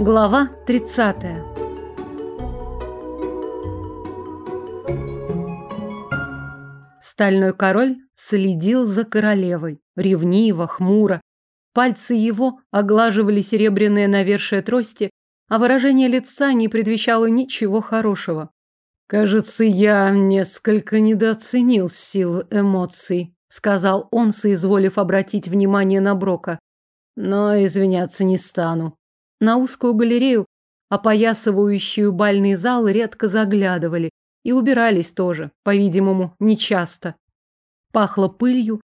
Глава 30. Стальной король следил за королевой, ревниво, хмуро. Пальцы его оглаживали серебряные навершие трости, а выражение лица не предвещало ничего хорошего. «Кажется, я несколько недооценил силу эмоций», сказал он, соизволив обратить внимание на Брока. «Но извиняться не стану». На узкую галерею, опоясывающую бальный зал, редко заглядывали и убирались тоже, по-видимому, нечасто. Пахло пылью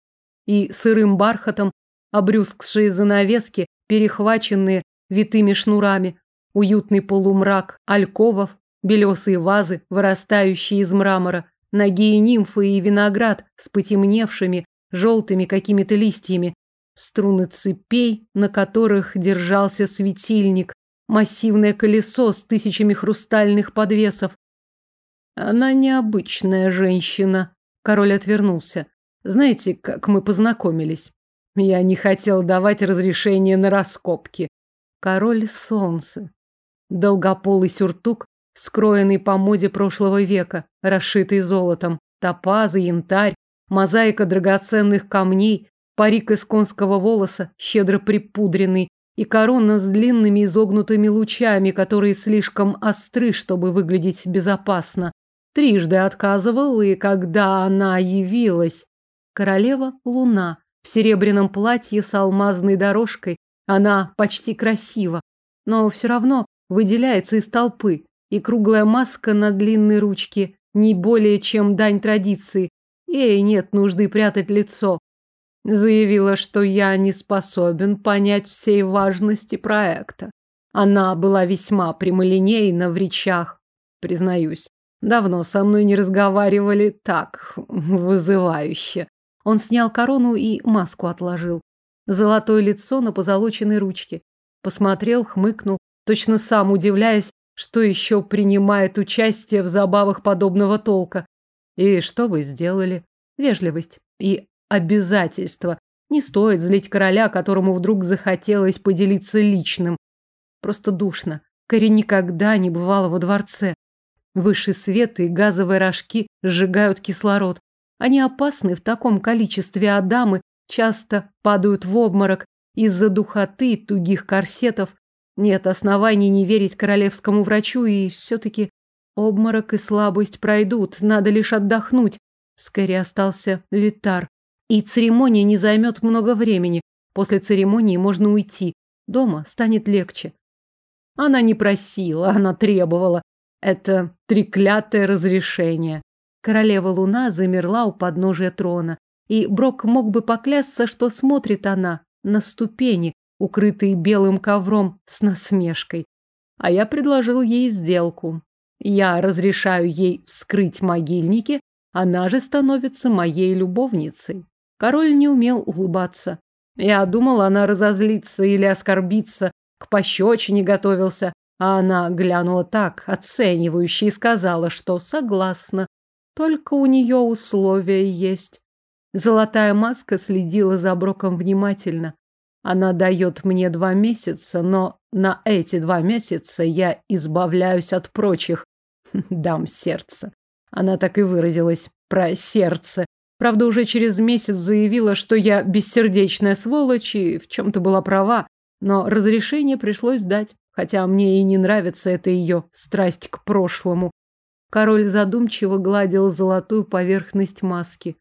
и сырым бархатом, обрюзгшие занавески, перехваченные витыми шнурами, уютный полумрак альковов, белесые вазы, вырастающие из мрамора, ноги и нимфы и виноград с потемневшими желтыми какими-то листьями, струны цепей, на которых держался светильник, массивное колесо с тысячами хрустальных подвесов. Она необычная женщина. Король отвернулся. Знаете, как мы познакомились? Я не хотел давать разрешение на раскопки. Король солнца. Долгополый сюртук, скроенный по моде прошлого века, расшитый золотом, топазы, янтарь, мозаика драгоценных камней, парик из конского волоса, щедро припудренный, и корона с длинными изогнутыми лучами, которые слишком остры, чтобы выглядеть безопасно. Трижды отказывал, и когда она явилась, королева Луна в серебряном платье с алмазной дорожкой, она почти красива, но все равно выделяется из толпы, и круглая маска на длинной ручке не более чем дань традиции. Ей нет нужды прятать лицо. Заявила, что я не способен понять всей важности проекта. Она была весьма прямолинейна в речах, признаюсь. Давно со мной не разговаривали так вызывающе. Он снял корону и маску отложил. Золотое лицо на позолоченной ручке. Посмотрел, хмыкнул, точно сам удивляясь, что еще принимает участие в забавах подобного толка. И что вы сделали? Вежливость и обязательство. Не стоит злить короля, которому вдруг захотелось поделиться личным. Просто душно. Кэрри никогда не бывала во дворце. Высший свет и газовые рожки сжигают кислород. Они опасны в таком количестве, а дамы часто падают в обморок из-за духоты тугих корсетов нет оснований не верить королевскому врачу, и все-таки обморок и слабость пройдут, надо лишь отдохнуть. Скорее остался Витар. И церемония не займет много времени. После церемонии можно уйти. Дома станет легче. Она не просила, она требовала. Это треклятое разрешение. Королева Луна замерла у подножия трона. И Брок мог бы поклясться, что смотрит она на ступени, укрытые белым ковром, с насмешкой. А я предложил ей сделку. Я разрешаю ей вскрыть могильники, она же становится моей любовницей. Король не умел улыбаться. Я думал, она разозлится или оскорбится, к пощечине готовился, а она глянула так, оценивающе, и сказала, что согласна. Только у нее условия есть. Золотая маска следила за Броком внимательно. Она дает мне два месяца, но на эти два месяца я избавляюсь от прочих. Дам сердце. Она так и выразилась про сердце. Правда, уже через месяц заявила, что я бессердечная сволочь и в чем-то была права, но разрешение пришлось дать, хотя мне и не нравится эта ее страсть к прошлому. Король задумчиво гладил золотую поверхность маски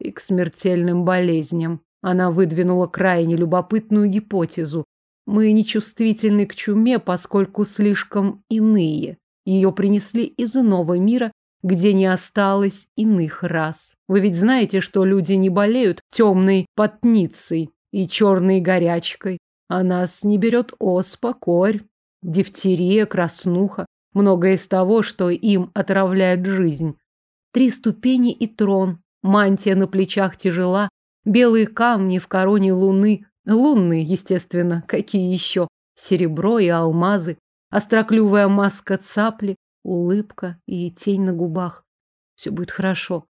и к смертельным болезням. Она выдвинула крайне любопытную гипотезу. Мы нечувствительны к чуме, поскольку слишком иные. Ее принесли из иного мира, где не осталось иных рас. Вы ведь знаете, что люди не болеют темной потницей и черной горячкой. А нас не берет оспа, корь, дифтерия, краснуха, многое из того, что им отравляет жизнь. Три ступени и трон, мантия на плечах тяжела, Белые камни в короне луны. Лунные, естественно, какие еще? Серебро и алмазы. Остроклювая маска цапли, улыбка и тень на губах. Все будет хорошо.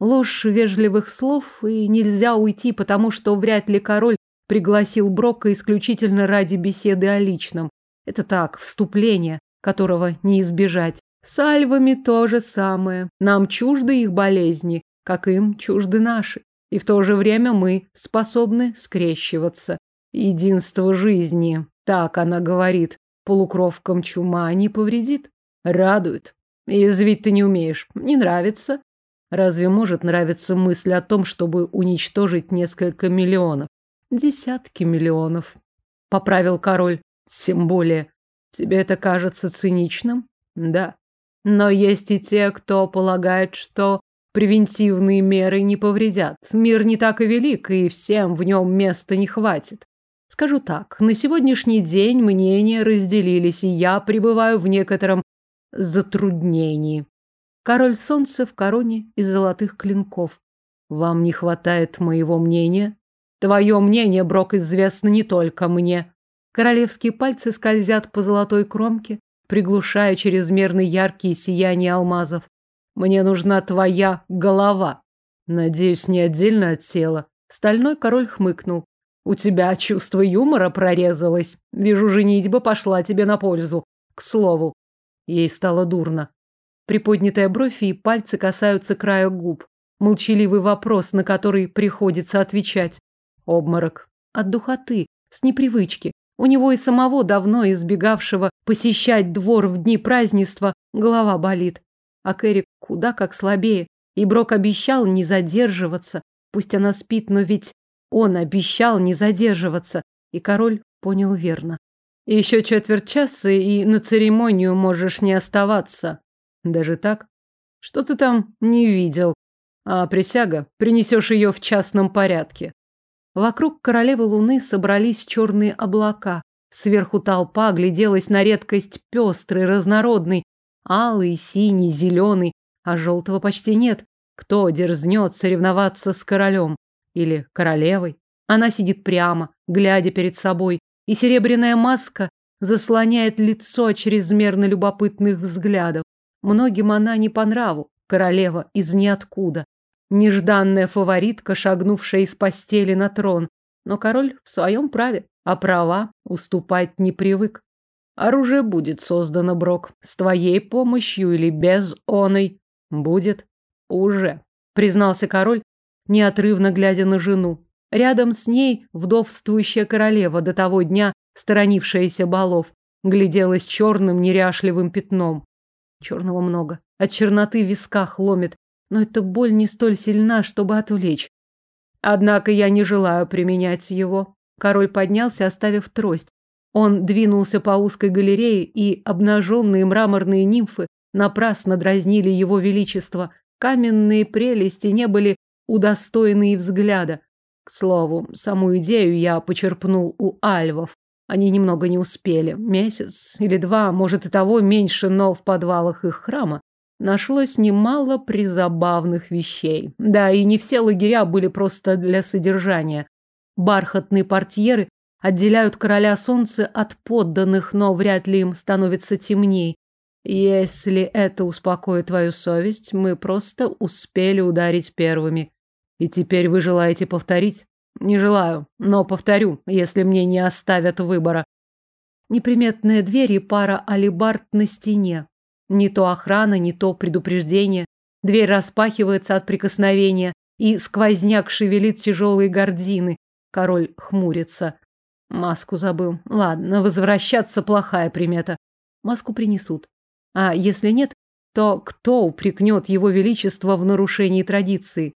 Ложь вежливых слов, и нельзя уйти, потому что вряд ли король пригласил Брока исключительно ради беседы о личном. Это так, вступление, которого не избежать. С альвами то же самое. Нам чужды их болезни, как им чужды наши. И в то же время мы способны скрещиваться. Единство жизни, так она говорит, полукровкам чума не повредит. Радует. Язвить ты не умеешь. Не нравится. Разве может нравиться мысль о том, чтобы уничтожить несколько миллионов? Десятки миллионов. Поправил король. Тем более. Тебе это кажется циничным? Да. Но есть и те, кто полагает, что превентивные меры не повредят. Мир не так и велик, и всем в нем места не хватит. Скажу так, на сегодняшний день мнения разделились, и я пребываю в некотором затруднении. Король солнца в короне из золотых клинков. Вам не хватает моего мнения? Твое мнение, Брок, известно не только мне. Королевские пальцы скользят по золотой кромке, приглушая чрезмерно яркие сияния алмазов. Мне нужна твоя голова. Надеюсь, не отдельно от тела. Стальной король хмыкнул. У тебя чувство юмора прорезалось. Вижу, женитьба пошла тебе на пользу. К слову, ей стало дурно. Приподнятая бровь и пальцы касаются края губ. Молчаливый вопрос, на который приходится отвечать. Обморок. От духоты, с непривычки. У него и самого давно избегавшего посещать двор в дни празднества голова болит. А Кэрри куда как слабее. И Брок обещал не задерживаться. Пусть она спит, но ведь он обещал не задерживаться. И король понял верно. Еще четверть часа, и на церемонию можешь не оставаться. Даже так? Что ты там не видел? А присяга, принесешь ее в частном порядке. Вокруг королевы луны собрались черные облака. Сверху толпа гляделась на редкость пестрый, разнородный, алый, синий, зеленый, а желтого почти нет. Кто дерзнет соревноваться с королем? Или королевой? Она сидит прямо, глядя перед собой, и серебряная маска заслоняет лицо чрезмерно любопытных взглядов. Многим она не по нраву, королева из ниоткуда. Нежданная фаворитка, шагнувшая из постели на трон. Но король в своем праве, а права уступать не привык. Оружие будет создано, Брок, с твоей помощью или без оной. Будет. Уже, признался король, неотрывно глядя на жену. Рядом с ней вдовствующая королева, до того дня сторонившаяся балов, гляделась черным неряшливым пятном. Черного много. От черноты в висках ломит. Но эта боль не столь сильна, чтобы отвлечь. Однако я не желаю применять его. Король поднялся, оставив трость. Он двинулся по узкой галерее, и обнаженные мраморные нимфы напрасно дразнили его величество. Каменные прелести не были удостоены и взгляда. К слову, саму идею я почерпнул у альвов. Они немного не успели. Месяц или два, может и того меньше, но в подвалах их храма нашлось немало призабавных вещей. Да, и не все лагеря были просто для содержания. Бархатные портьеры отделяют короля солнца от подданных, но вряд ли им становится темней. Если это успокоит твою совесть, мы просто успели ударить первыми. И теперь вы желаете повторить? Не желаю, но повторю, если мне не оставят выбора. Неприметная дверь и пара алибард на стене. Не то охрана, не то предупреждение. Дверь распахивается от прикосновения, и сквозняк шевелит тяжелые гордины. Король хмурится. Маску забыл. Ладно, возвращаться плохая примета. Маску принесут. А если нет, то кто упрекнет его величество в нарушении традиции?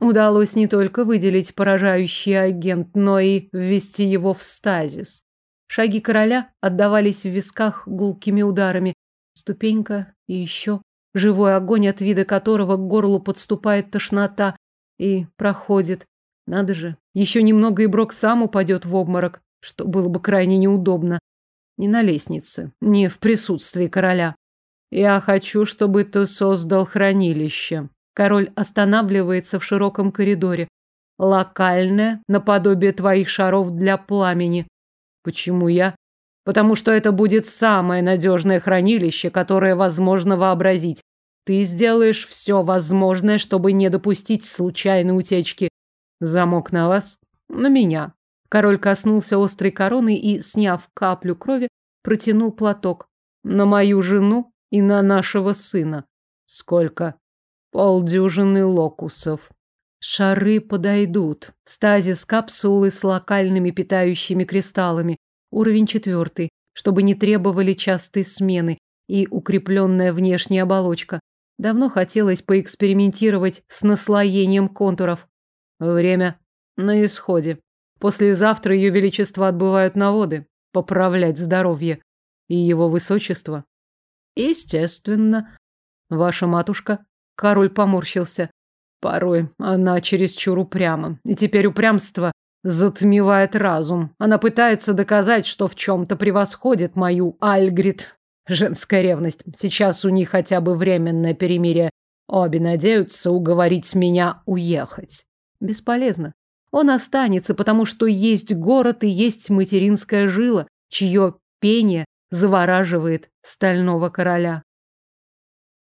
Удалось не только выделить поражающий агент, но и ввести его в стазис. Шаги короля отдавались в висках гулкими ударами. Ступенька и еще. Живой огонь, от вида которого к горлу подступает тошнота и проходит. Надо же, еще немного и Брок сам упадет в обморок, что было бы крайне неудобно. Не на лестнице, не в присутствии короля. Я хочу, чтобы ты создал хранилище. Король останавливается в широком коридоре. Локальное, наподобие твоих шаров для пламени. Почему я? Потому что это будет самое надежное хранилище, которое возможно вообразить. Ты сделаешь все возможное, чтобы не допустить случайной утечки. Замок на вас? На меня. Король коснулся острой короны и, сняв каплю крови, протянул платок. На мою жену и на нашего сына. Сколько? Полдюжины локусов. Шары подойдут. Стазис капсулы с локальными питающими кристаллами. Уровень четвертый, чтобы не требовали частой смены и укрепленная внешняя оболочка. Давно хотелось поэкспериментировать с наслоением контуров. Время на исходе. Послезавтра ее величество отбывают на воды, поправлять здоровье. И его высочество. Естественно. Ваша матушка. Король поморщился. Порой она чересчур упряма. И теперь упрямство затмевает разум. Она пытается доказать, что в чем-то превосходит мою Альгрид. Женская ревность. Сейчас у них хотя бы временное перемирие. Обе надеются уговорить меня уехать. Бесполезно. Он останется, потому что есть город и есть материнская жила, чье пение завораживает стального короля.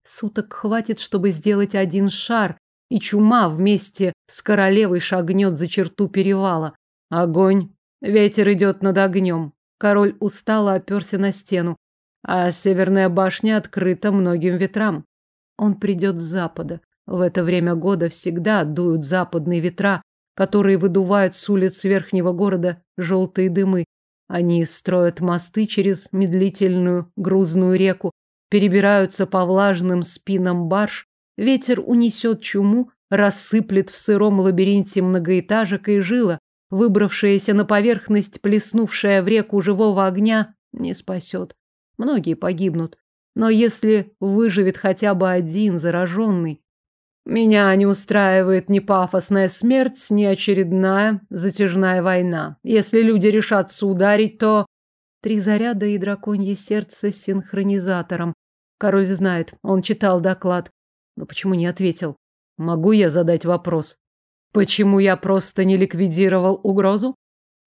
Суток хватит, чтобы сделать один шар, и чума вместе с королевой шагнет за черту перевала. Огонь. Ветер идет над огнем. Король устало оперся на стену, а северная башня открыта многим ветрам. Он придет с запада. В это время года всегда дуют западные ветра, которые выдувают с улиц верхнего города желтые дымы. Они строят мосты через медлительную грузную реку, перебираются по влажным спинам барж, ветер унесет чуму, рассыплет в сыром лабиринте многоэтажек и жила, выбравшаяся на поверхность, плеснувшая в реку живого огня, не спасет. Многие погибнут. Но если выживет хотя бы один зараженный... Меня не устраивает ни пафосная смерть, ни очередная затяжная война. Если люди решатся ударить, то... Три заряда и драконье сердце с синхронизатором. Король знает, он читал доклад. Но почему не ответил? Могу я задать вопрос? Почему я просто не ликвидировал угрозу?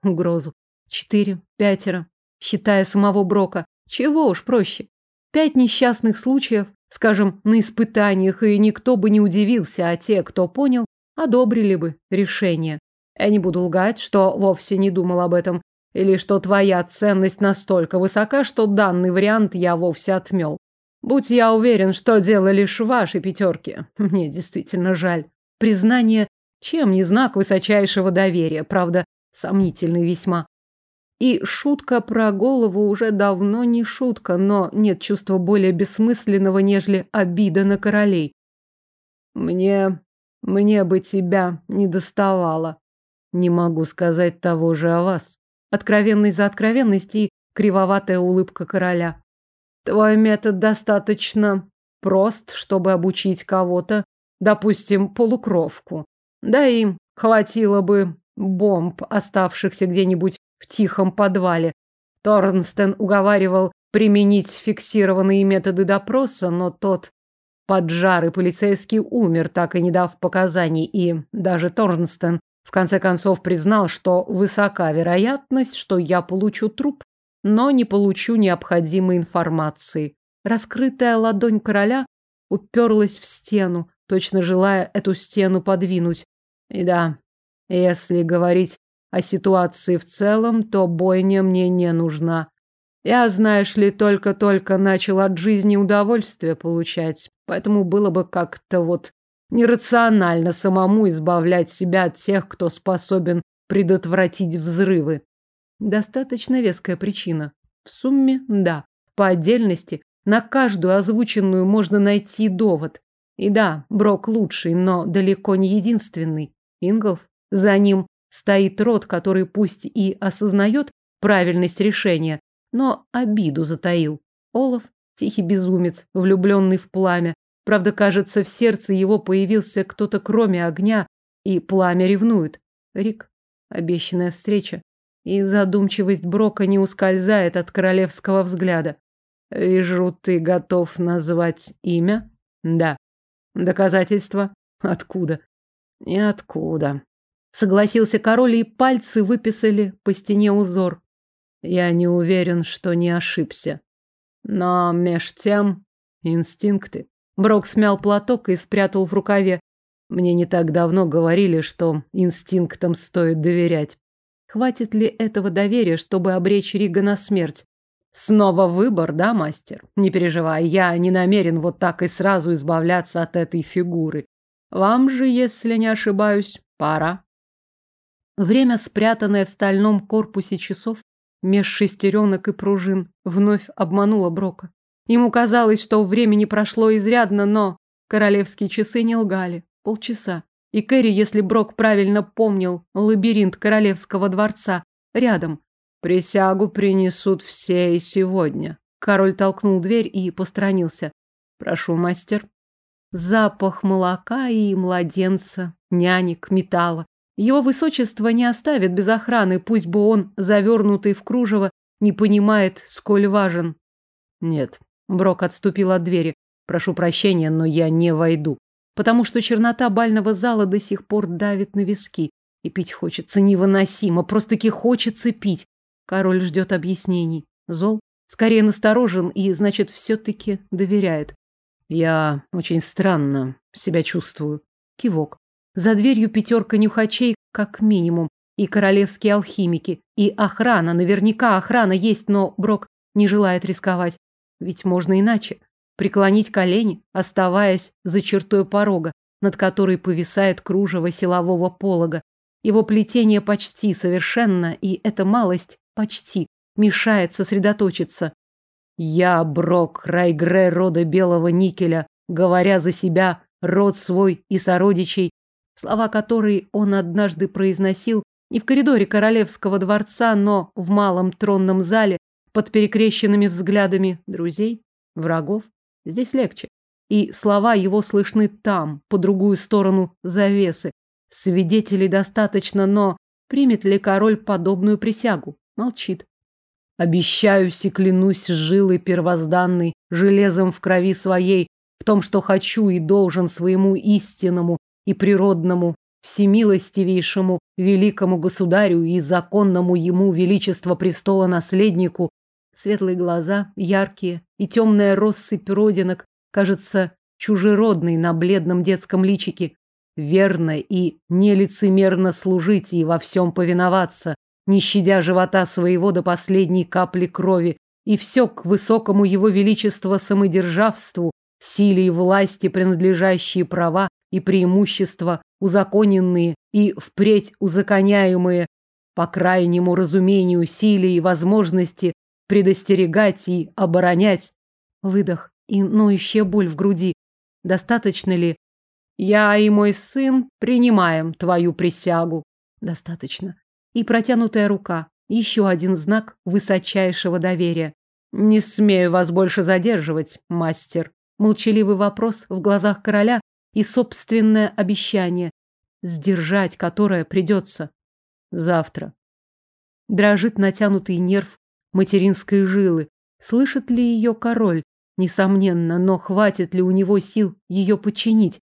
Угрозу. Четыре, пятеро, считая самого Брока. Чего уж проще. Пять несчастных случаев, скажем, на испытаниях, и никто бы не удивился, а те, кто понял, одобрили бы решение. Я не буду лгать, что вовсе не думал об этом, или что твоя ценность настолько высока, что данный вариант я вовсе отмел. Будь я уверен, что дело лишь в вашей пятерке. Мне действительно жаль. Признание чем не знак высочайшего доверия, правда, сомнительный весьма. И шутка про голову уже давно не шутка, но нет чувства более бессмысленного, нежели обида на королей. Мне... мне бы тебя не доставало. Не могу сказать того же о вас. Откровенный за откровенность и кривоватая улыбка короля. Твой метод достаточно прост, чтобы обучить кого-то, допустим, полукровку. Да им хватило бы бомб, оставшихся где-нибудь в тихом подвале. Торнстен уговаривал применить фиксированные методы допроса, но тот поджарый полицейский умер, так и не дав показаний, и даже Торнстен в конце концов признал, что высока вероятность, что я получу труп, но не получу необходимой информации. Раскрытая ладонь короля уперлась в стену, точно желая эту стену подвинуть. И да, если говорить о ситуации в целом, то бойня мне не нужна. Я, знаешь ли, только-только начал от жизни удовольствие получать, поэтому было бы как-то вот нерационально самому избавлять себя от тех, кто способен предотвратить взрывы. Достаточно веская причина. В сумме, да. По отдельности, на каждую озвученную можно найти довод. И да, Брок лучший, но далеко не единственный. Инголф, за ним стоит род, который пусть и осознает правильность решения, но обиду затаил. Олаф – тихий безумец, влюбленный в пламя. Правда, кажется, в сердце его появился кто-то кроме огня, и пламя ревнует. Рик – обещанная встреча. И задумчивость Брока не ускользает от королевского взгляда. Вижу, ты готов назвать имя? Да. Доказательства? Откуда? Ниоткуда. Согласился король, и пальцы выписали по стене узор. Я не уверен, что не ошибся. Но меж тем инстинкты. Брок смял платок и спрятал в рукаве. Мне не так давно говорили, что инстинктам стоит доверять. Хватит ли этого доверия, чтобы обречь Рига на смерть? Снова выбор, да, мастер? Не переживай, я не намерен вот так и сразу избавляться от этой фигуры. Вам же, если не ошибаюсь, пора. Время, спрятанное в стальном корпусе часов, меж шестеренок и пружин, вновь обмануло Брока. Ему казалось, что времени прошло изрядно, но королевские часы не лгали. Полчаса. И Кэрри, если Брок правильно помнил, лабиринт королевского дворца рядом. Присягу принесут все и сегодня. Король толкнул дверь и посторонился. Прошу, мастер. Запах молока и младенца, нянек, металла. Его высочество не оставит без охраны, пусть бы он, завернутый в кружево, не понимает, сколь важен. Нет, Брок отступил от двери. Прошу прощения, но я не войду, потому что чернота бального зала до сих пор давит на виски. И пить хочется невыносимо, просто-таки хочется пить. Король ждет объяснений. Зол, скорее насторожен и, значит, все-таки доверяет. Я очень странно себя чувствую. Кивок. За дверью пятерка нюхачей, как минимум, и королевские алхимики, и охрана, наверняка охрана есть, но Брок не желает рисковать. Ведь можно иначе. Преклонить колени, оставаясь за чертой порога, над которой повисает кружево силового полога. Его плетение почти совершенно, и эта малость почти мешает сосредоточиться. Я, Брок, Райгре рода белого никеля, говоря за себя, род свой и сородичей, слова которые он однажды произносил не в коридоре королевского дворца, но в малом тронном зале под перекрещенными взглядами друзей, врагов. Здесь легче. И слова его слышны там, по другую сторону завесы. Свидетелей достаточно, но примет ли король подобную присягу? Молчит. Обещаюсь и клянусь жилой первозданной, железом в крови своей, в том, что хочу и должен своему истинному и природному, всемилостивейшему великому государю и законному ему величество престола наследнику, светлые глаза, яркие, и темная россыпь родинок, кажется, чужеродной на бледном детском личике, верно и нелицемерно служить и во всем повиноваться, не щадя живота своего до последней капли крови, и все к высокому его величеству самодержавству, силе и власти принадлежащие права и преимущества, узаконенные и впредь узаконяемые, по крайнему разумению, силе и возможности предостерегать и оборонять. Выдох и ноющая боль в груди. Достаточно ли? Я и мой сын принимаем твою присягу. Достаточно и протянутая рука. Еще один знак высочайшего доверия. «Не смею вас больше задерживать, мастер». Молчаливый вопрос в глазах короля и собственное обещание, сдержать которое придется. Завтра. Дрожит натянутый нерв материнской жилы. Слышит ли ее король? Несомненно, но хватит ли у него сил ее подчинить?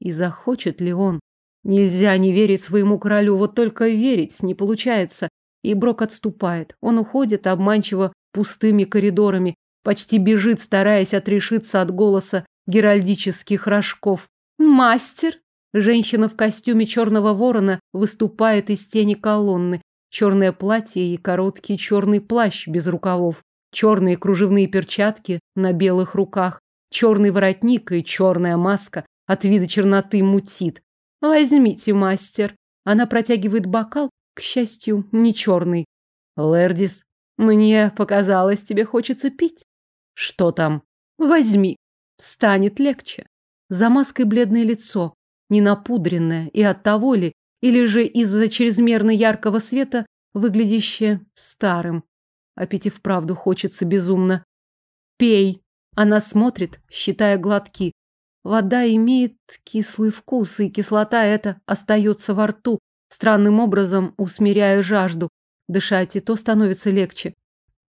И захочет ли он? Нельзя не верить своему королю, вот только верить не получается. И Брок отступает. Он уходит обманчиво пустыми коридорами, почти бежит, стараясь отрешиться от голоса геральдических рожков. «Мастер!» Женщина в костюме черного ворона выступает из тени колонны. Черное платье и короткий черный плащ без рукавов. Черные кружевные перчатки на белых руках. Черный воротник и черная маска от вида черноты мутит. Возьмите, мастер. Она протягивает бокал, к счастью, не черный. Лердис, мне показалось, тебе хочется пить. Что там? Возьми. Станет легче. За маской бледное лицо, не напудренное, и от того ли, или же из-за чрезмерно яркого света, выглядящее старым. А пить и вправду хочется безумно. Пей. Она смотрит, считая глотки. Вода имеет кислый вкус, и кислота эта остается во рту, странным образом усмиряя жажду. Дышать и то становится легче.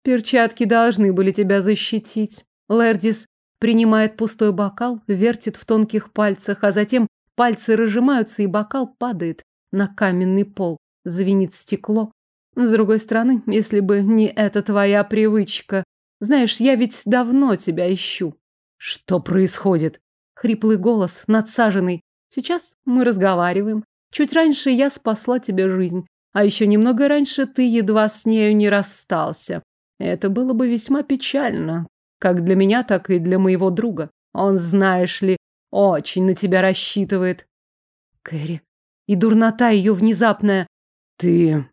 Перчатки должны были тебя защитить. Лердис принимает пустой бокал, вертит в тонких пальцах, а затем пальцы разжимаются, и бокал падает на каменный пол. Звенит стекло. С другой стороны, если бы не эта твоя привычка. Знаешь, я ведь давно тебя ищу. Что происходит? Хриплый голос, надсаженный. Сейчас мы разговариваем. Чуть раньше я спасла тебе жизнь, а еще немного раньше ты едва с нею не расстался. Это было бы весьма печально, как для меня, так и для моего друга. Он, знаешь ли, очень на тебя рассчитывает. Кэрри. И дурнота ее внезапная. Ты...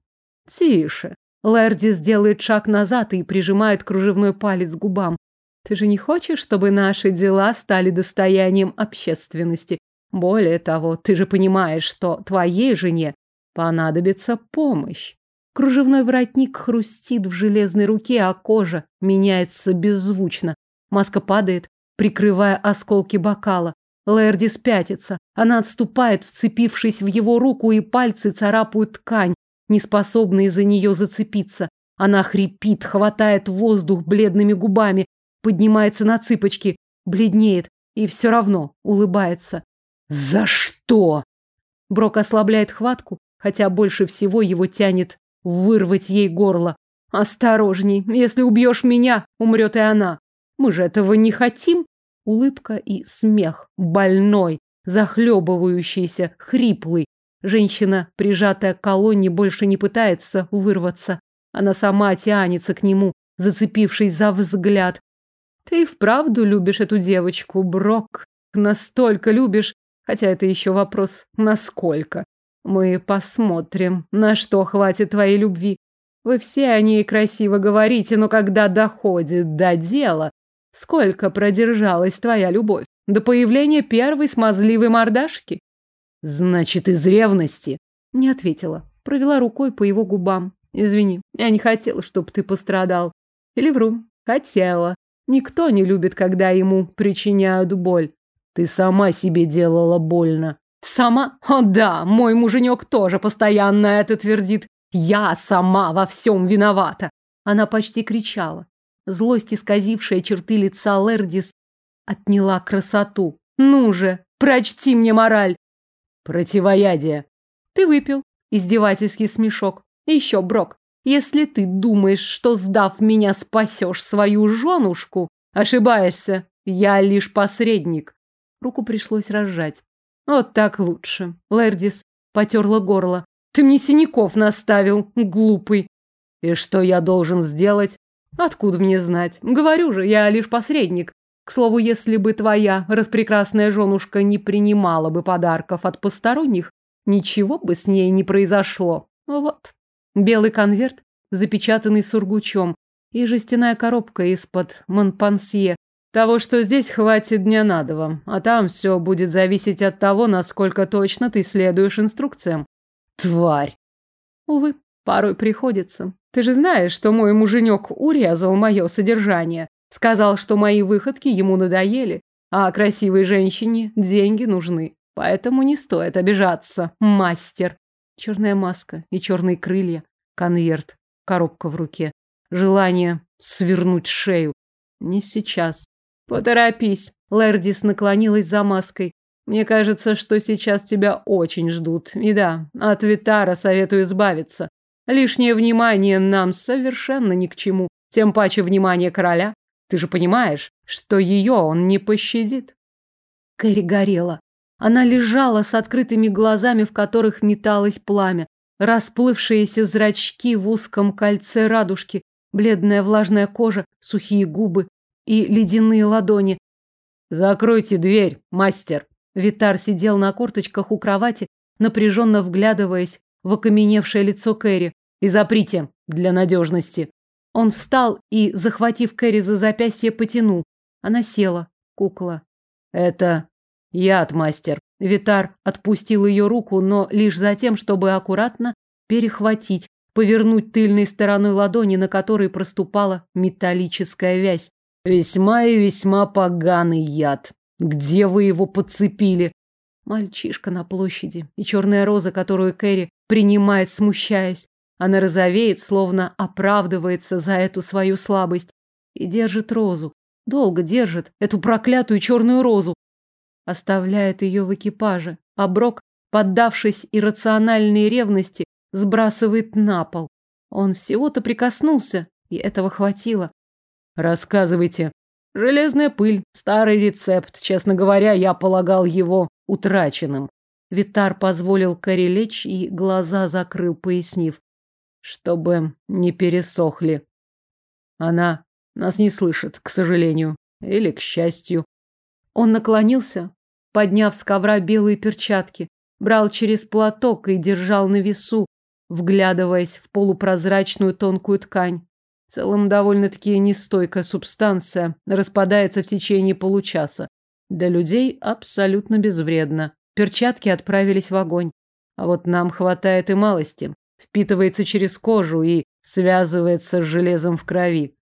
Тише. Лэрдис делает шаг назад и прижимает кружевной палец к губам. Ты же не хочешь, чтобы наши дела стали достоянием общественности? Более того, ты же понимаешь, что твоей жене понадобится помощь. Кружевной воротник хрустит в железной руке, а кожа меняется беззвучно. Маска падает, прикрывая осколки бокала. Лэрди спятится. Она отступает, вцепившись в его руку, и пальцы царапают ткань, неспособные за нее зацепиться. Она хрипит, хватает воздух бледными губами, поднимается на цыпочки, бледнеет и все равно улыбается. «За что?» Брок ослабляет хватку, хотя больше всего его тянет вырвать ей горло. «Осторожней, если убьешь меня, умрет и она. Мы же этого не хотим». Улыбка и смех, больной, захлебывающийся, хриплый. Женщина, прижатая к колонне, больше не пытается вырваться. Она сама тянется к нему, зацепившись за взгляд. Ты вправду любишь эту девочку, Брок? Настолько любишь, хотя это еще вопрос насколько. Мы посмотрим, на что хватит твоей любви. Вы все о ней красиво говорите, но когда доходит до дела, Сколько продержалась твоя любовь? До появления первой смазливой мордашки? Значит, из ревности? Не ответила. Провела рукой по его губам. Извини, я не хотела, чтобы ты пострадал. Или вру. Хотела. Никто не любит, когда ему причиняют боль. Ты сама себе делала больно. Сама? О да, мой муженек тоже постоянно это твердит. Я сама во всем виновата. Она почти кричала. Злость, исказившая черты лица Лердис, отняла красоту. Ну же, прочти мне мораль. Противоядие. Ты выпил. Издевательский смешок. еще, Брок, если ты думаешь, что, сдав меня, спасешь свою женушку, ошибаешься. Я лишь посредник. Руку пришлось разжать. Вот так лучше. Лердис потерла горло. Ты мне синяков наставил, глупый. И что я должен сделать? Откуда мне знать? Говорю же, я лишь посредник. К слову, если бы твоя распрекрасная женушка не принимала бы подарков от посторонних, ничего бы с ней не произошло. Вот. Белый конверт, запечатанный сургучом, и жестяная коробка из-под Монпансье. Того, что здесь хватит дня на два, а там все будет зависеть от того, насколько точно ты следуешь инструкциям. Тварь! Увы, порой приходится. Ты же знаешь, что мой муженек урезал мое содержание. Сказал, что мои выходки ему надоели, а красивой женщине деньги нужны. Поэтому не стоит обижаться, мастер. Черная маска и черные крылья, конверт, коробка в руке. Желание свернуть шею. Не сейчас. Поторопись. Лердис наклонилась за маской. Мне кажется, что сейчас тебя очень ждут. И да, от Витара советую избавиться. Лишнее внимание нам совершенно ни к чему. Тем паче внимание короля. Ты же понимаешь, что ее он не пощадит. Кэрри горела. Она лежала с открытыми глазами, в которых металось пламя. Расплывшиеся зрачки в узком кольце радужки, бледная влажная кожа, сухие губы и ледяные ладони. «Закройте дверь, мастер!» Витар сидел на корточках у кровати, напряженно вглядываясь в окаменевшее лицо Кэрри. И заприте для надежности. Он встал и, захватив Кэрри за запястье, потянул. Она села, кукла. Это яд, мастер. Витар отпустил ее руку, но лишь за тем, чтобы аккуратно перехватить, повернуть тыльной стороной ладони, на которой проступала металлическая вязь. Весьма и весьма поганый яд. Где вы его подцепили? Мальчишка на площади и черная роза, которую Кэрри принимает, смущаясь. Она розовеет, словно оправдывается за эту свою слабость. И держит розу. Долго держит эту проклятую черную розу. Оставляет ее в экипаже. А Брок, поддавшись иррациональной ревности, сбрасывает на пол. Он всего-то прикоснулся, и этого хватило. Рассказывайте. Железная пыль, старый рецепт. Честно говоря, я полагал его утраченным. Витар позволил Кэрри лечь и глаза закрыл, пояснив, чтобы не пересохли. Она нас не слышит, к сожалению. Или к счастью. Он наклонился, подняв с ковра белые перчатки, брал через платок и держал на весу, вглядываясь в полупрозрачную тонкую ткань. В целом довольно-таки нестойкая субстанция, распадается в течение получаса. Для людей абсолютно безвредно. Перчатки отправились в огонь. А вот нам хватает и малости. Впитывается через кожу и связывается с железом в крови.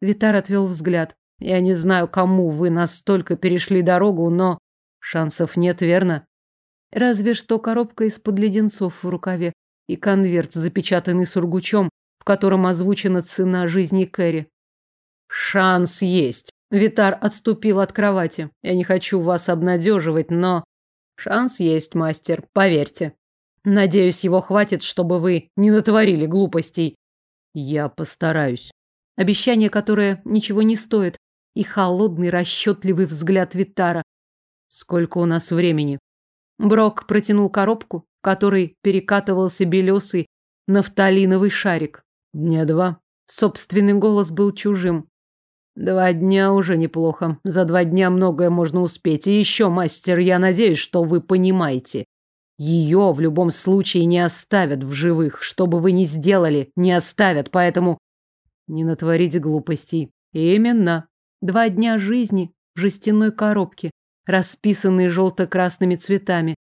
Витар отвел взгляд. Я не знаю, кому вы настолько перешли дорогу, но шансов нет, верно? Разве что коробка из-под леденцов в рукаве и конверт, запечатанный сургучом, в котором озвучена цена жизни Кэрри. Шанс есть. Витар отступил от кровати. Я не хочу вас обнадеживать, но шанс есть, мастер, поверьте. Надеюсь, его хватит, чтобы вы не натворили глупостей. Я постараюсь. Обещание, которое ничего не стоит, и холодный расчетливый взгляд Витара. Сколько у нас времени? Брок протянул коробку, в которой перекатывался белесый нафталиновый шарик. Дня два. Собственный голос был чужим. Два дня уже неплохо. За два дня многое можно успеть. И еще, мастер, я надеюсь, что вы понимаете. Ее в любом случае не оставят в живых. Что бы вы ни сделали, не оставят. Поэтому не натворите глупостей. Именно. Два дня жизни в жестяной коробке расписанный желто-красными цветами.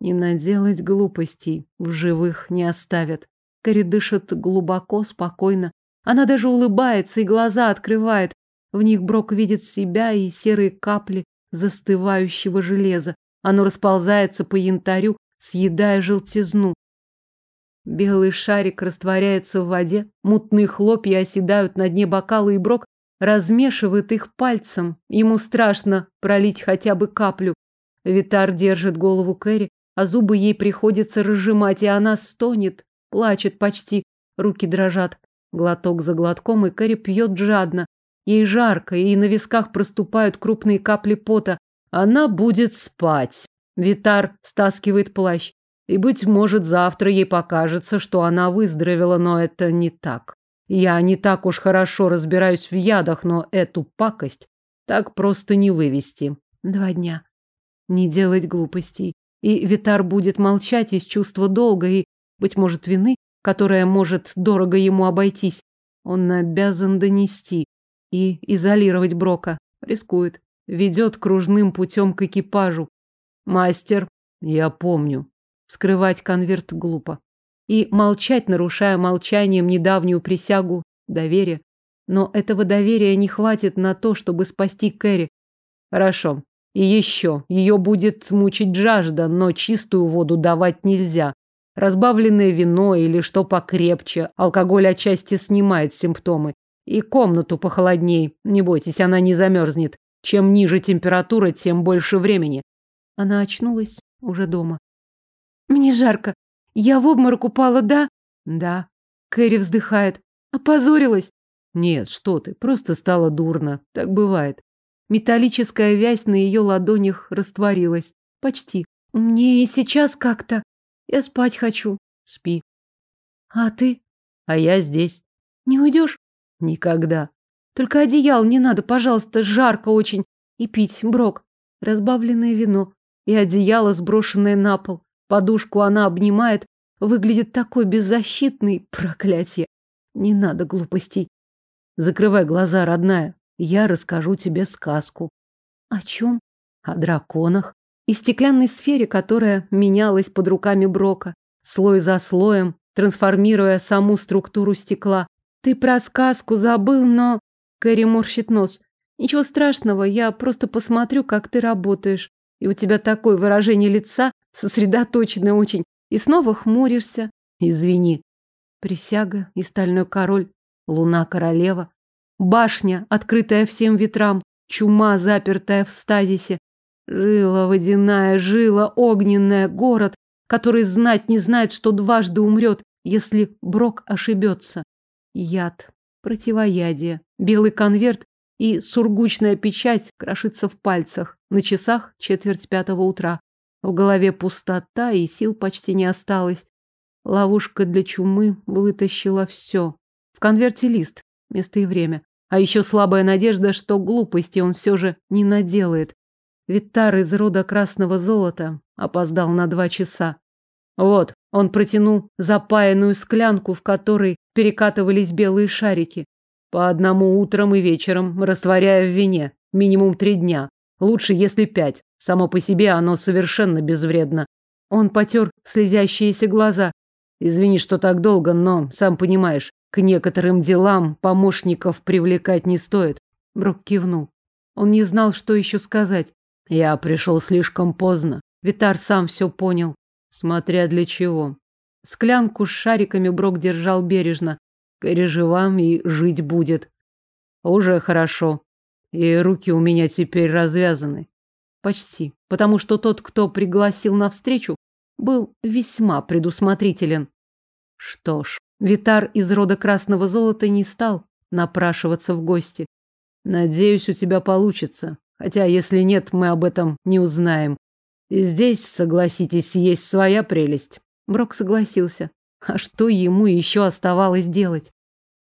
Не наделать глупостей, в живых не оставят. Кэрри дышит глубоко, спокойно. Она даже улыбается и глаза открывает. В них Брок видит себя и серые капли застывающего железа. Оно расползается по янтарю, съедая желтизну. Белый шарик растворяется в воде, мутные хлопья оседают на дне бокала, и Брок размешивает их пальцем. Ему страшно пролить хотя бы каплю. Витар держит голову Кэрри, а зубы ей приходится разжимать, и она стонет, плачет почти, руки дрожат. Глоток за глотком, и Кэрри пьет жадно. Ей жарко, и на висках проступают крупные капли пота. Она будет спать. Витар стаскивает плащ. И, быть может, завтра ей покажется, что она выздоровела, но это не так. Я не так уж хорошо разбираюсь в ядах, но эту пакость так просто не вывести. Два дня. Не делать глупостей. И Витар будет молчать из чувства долга и, быть может, вины, которая может дорого ему обойтись. Он обязан донести и изолировать Брока. Рискует. Ведет кружным путем к экипажу. Мастер, я помню. Вскрывать конверт глупо и молчать, нарушая молчанием недавнюю присягу доверия. Но этого доверия не хватит на то, чтобы спасти Кэрри. Хорошо. И еще. Ее будет мучить жажда, но чистую воду давать нельзя. Разбавленное вино или что покрепче. Алкоголь отчасти снимает симптомы. И комнату похолодней. Не бойтесь, она не замерзнет. Чем ниже температура, тем больше времени. Она очнулась уже дома. Мне жарко. Я в обморок упала, да? Да. Кэрри вздыхает. Опозорилась? Нет, что ты, просто стало дурно. Так бывает. Металлическая вязь на ее ладонях растворилась. Почти. Мне и сейчас как-то. Я спать хочу. Спи. А ты? А я здесь. Не уйдешь? Никогда. Только одеял не надо, пожалуйста, жарко очень. И пить, Брок. Разбавленное вино. И одеяло, сброшенное на пол. Подушку она обнимает, выглядит такой беззащитный, проклятие. Не надо глупостей. Закрывай глаза, родная. Я расскажу тебе сказку. О чем? О драконах. И стеклянной сфере, которая менялась под руками Брока, слой за слоем, трансформируя саму структуру стекла. Ты про сказку забыл, но... Кэрри морщит нос. Ничего страшного, я просто посмотрю, как ты работаешь. И у тебя такое выражение лица, сосредоточенное очень, и снова хмуришься. Извини. Присяга и стальной король, луна королева, башня, открытая всем ветрам, чума, запертая в стазисе, жила водяная, жила огненная, город, который знать не знает, что дважды умрет, если Брок ошибется. Яд, противоядие, белый конверт и сургучная печать крошится в пальцах. На часах четверть пятого утра. В голове пустота и сил почти не осталось. Ловушка для чумы вытащила все. В конверте лист, место и время. А еще слабая надежда, что глупости он все же не наделает. Витар из рода красного золота опоздал на два часа. Вот, он протянул запаянную склянку, в которой перекатывались белые шарики. По одному утром и вечером, растворяя в вине. Минимум три дня. Лучше, если пять. Само по себе оно совершенно безвредно. Он потер слезящиеся глаза. Извини, что так долго, но, сам понимаешь, к некоторым делам помощников привлекать не стоит. Брок кивнул. Он не знал, что еще сказать. Я пришел слишком поздно. Витар сам все понял. Смотря для чего. Склянку с шариками Брок держал бережно. Кэрри жива и жить будет. Уже хорошо. И руки у меня теперь развязаны. Почти. Потому что тот, кто пригласил на встречу, был весьма предусмотрителен. Что ж, Витар из рода красного золота не стал напрашиваться в гости. Надеюсь, у тебя получится. Хотя, если нет, мы об этом не узнаем. И здесь, согласитесь, есть своя прелесть. Брок согласился. А что ему еще оставалось делать?